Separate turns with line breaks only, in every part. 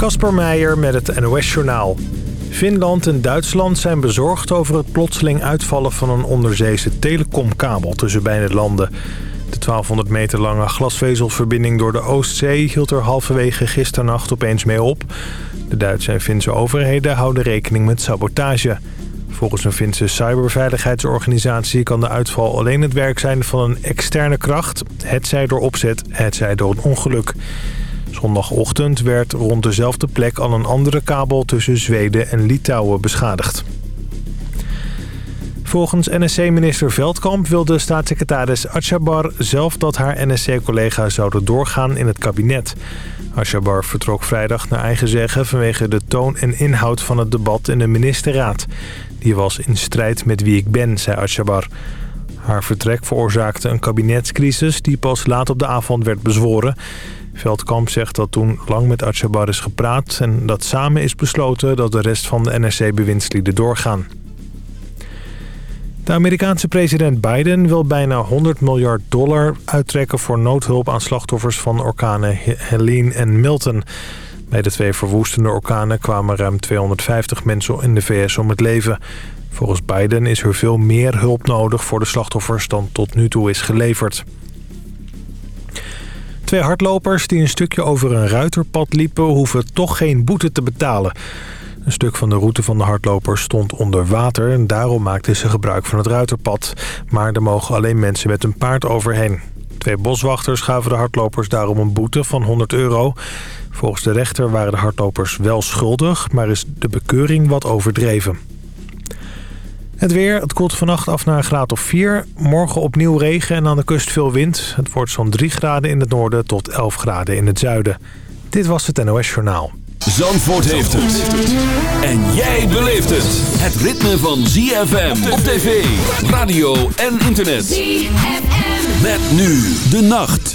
Kasper Meijer met het NOS-journaal. Finland en Duitsland zijn bezorgd over het plotseling uitvallen van een onderzeese telecomkabel tussen beide landen. De 1200 meter lange glasvezelverbinding door de Oostzee hield er halverwege gisternacht opeens mee op. De Duitse en Finse overheden houden rekening met sabotage. Volgens een Finse cyberveiligheidsorganisatie kan de uitval alleen het werk zijn van een externe kracht. Het zij door opzet, het zij door een ongeluk. Zondagochtend werd rond dezelfde plek al een andere kabel tussen Zweden en Litouwen beschadigd. Volgens NSC-minister Veldkamp wilde staatssecretaris Atjabar zelf dat haar NSC-collega's zouden doorgaan in het kabinet. Atjabar vertrok vrijdag naar eigen zeggen vanwege de toon en inhoud van het debat in de ministerraad. Die was in strijd met wie ik ben, zei Atjabar. Haar vertrek veroorzaakte een kabinetscrisis die pas laat op de avond werd bezworen. Veldkamp zegt dat toen lang met Atjabar is gepraat... en dat samen is besloten dat de rest van de NSC-bewindslieden doorgaan. De Amerikaanse president Biden wil bijna 100 miljard dollar uittrekken... voor noodhulp aan slachtoffers van orkanen Helene en Milton. Bij de twee verwoestende orkanen kwamen ruim 250 mensen in de VS om het leven. Volgens Biden is er veel meer hulp nodig voor de slachtoffers dan tot nu toe is geleverd. Twee hardlopers die een stukje over een ruiterpad liepen... hoeven toch geen boete te betalen. Een stuk van de route van de hardlopers stond onder water... en daarom maakten ze gebruik van het ruiterpad. Maar er mogen alleen mensen met een paard overheen. Twee boswachters gaven de hardlopers daarom een boete van 100 euro. Volgens de rechter waren de hardlopers wel schuldig... maar is de bekeuring wat overdreven. Het weer, het koelt vannacht af naar een graad of 4. Morgen opnieuw regen en aan de kust veel wind. Het wordt zo'n 3 graden in het noorden tot 11 graden in het zuiden. Dit was het NOS Journaal.
Zandvoort heeft het. En jij beleeft het. Het ritme van ZFM op tv, radio en internet. ZFM. Met nu de nacht.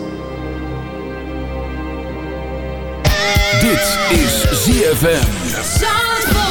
Dit is ZFM.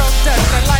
so does the
light.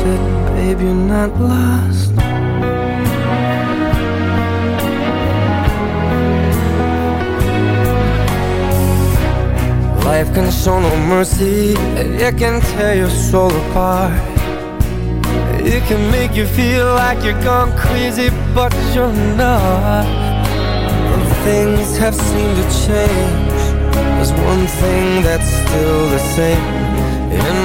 said, babe, you're not lost. Life can show no mercy, it can tear your soul apart. It can make you feel like you're gone crazy, but you're not.
Things have seemed to change. There's one thing that's still the same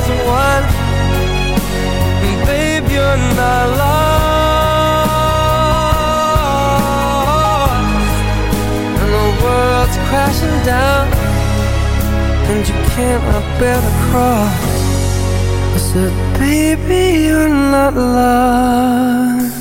hasn't. And babe, you're not lost. And the world's crashing down, and you cannot bear the cross. I said, baby, you're not lost.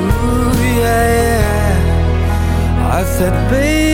Ooh, yeah, yeah. I said, baby.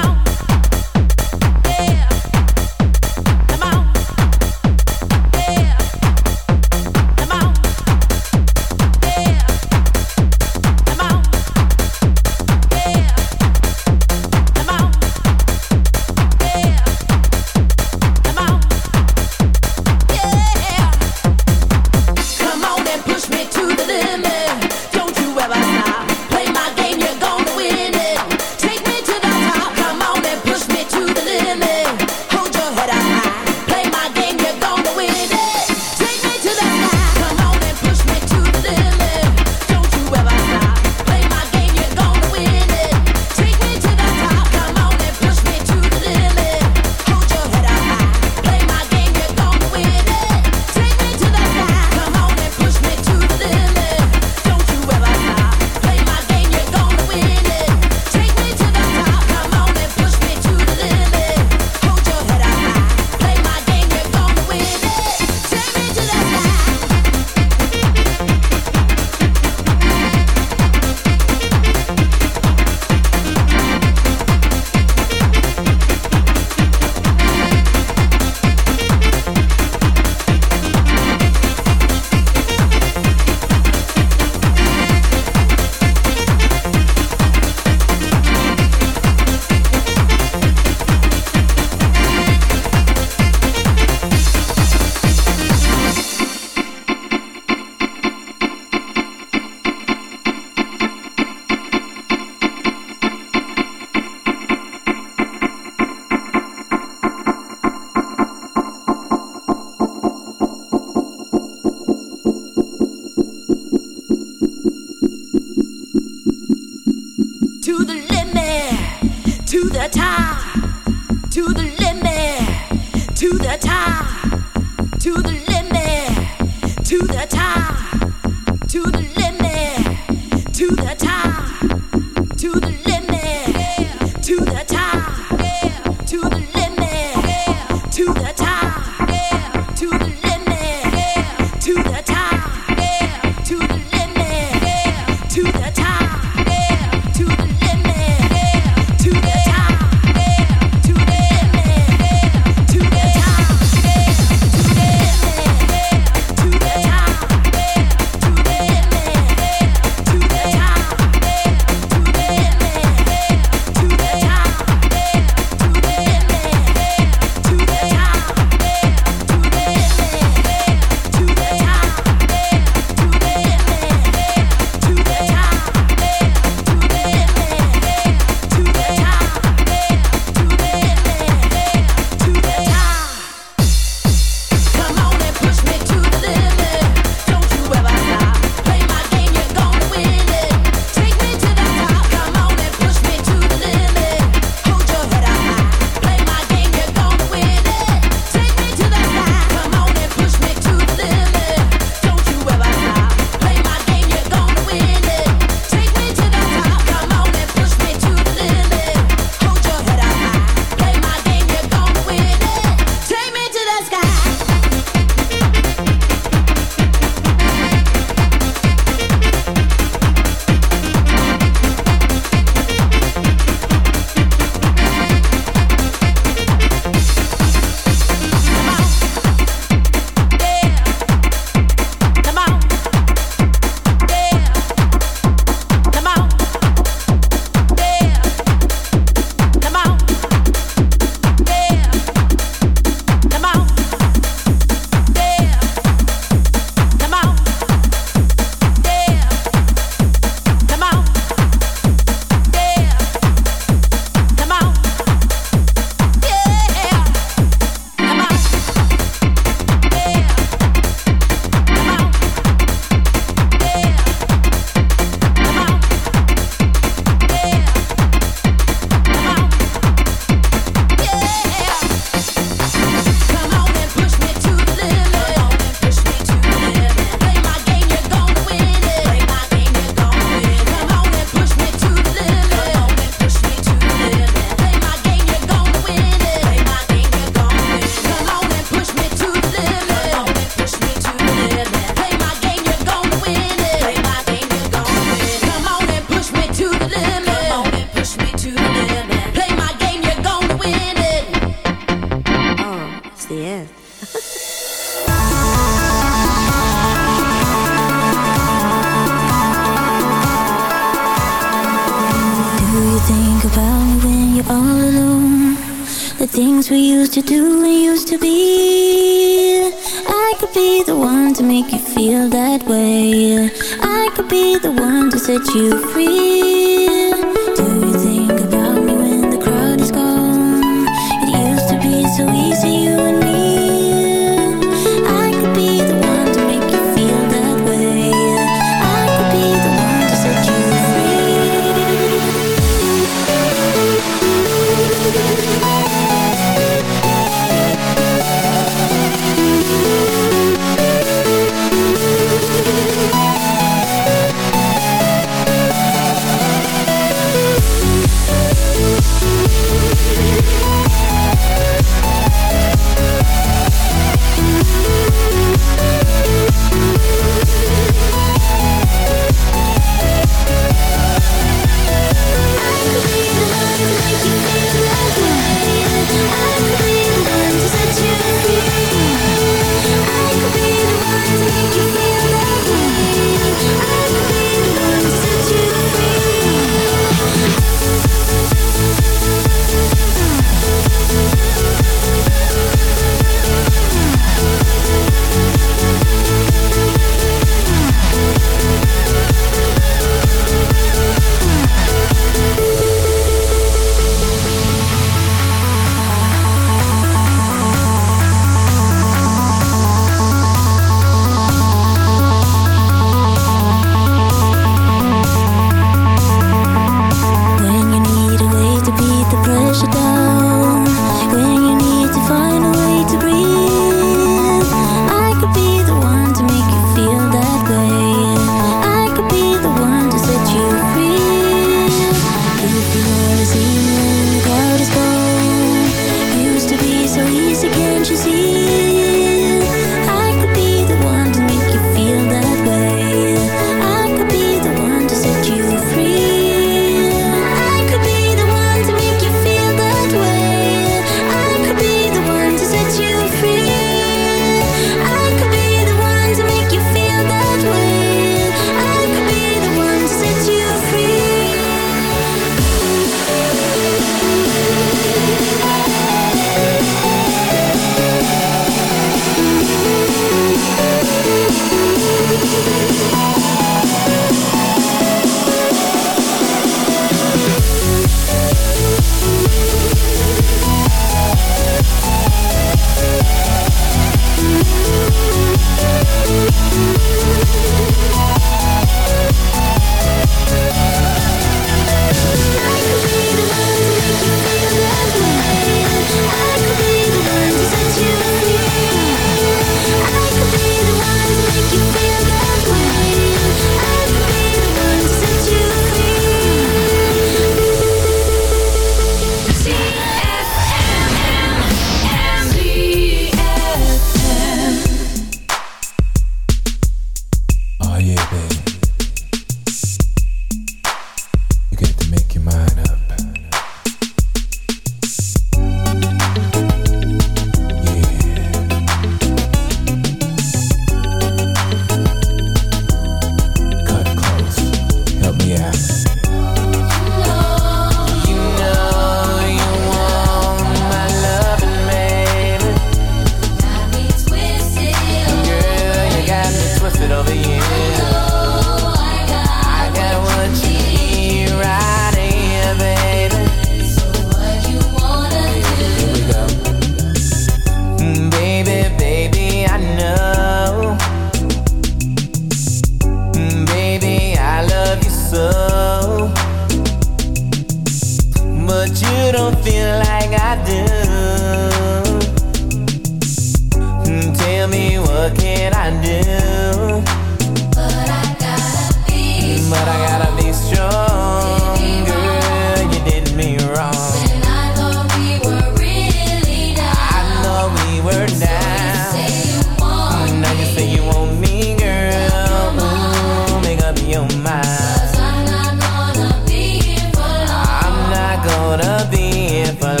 never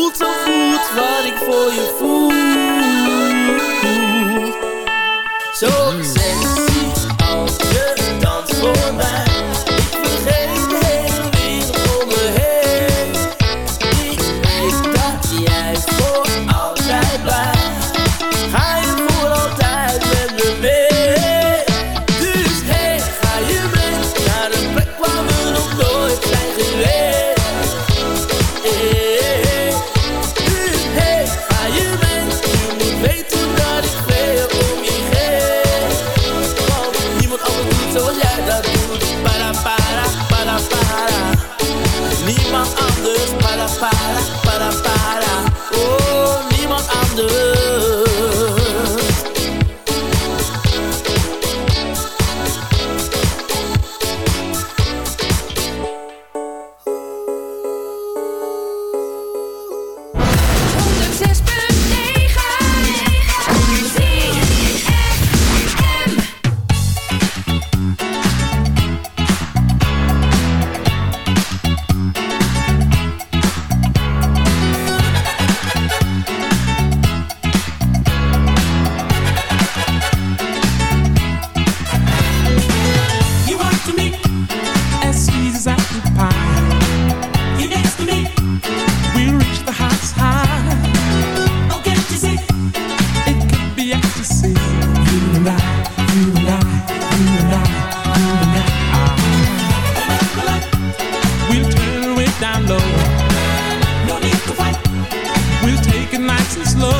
Jesus, and I close
It's love.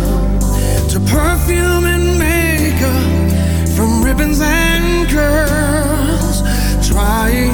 perfume and makeup, from ribbons and curls, trying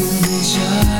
to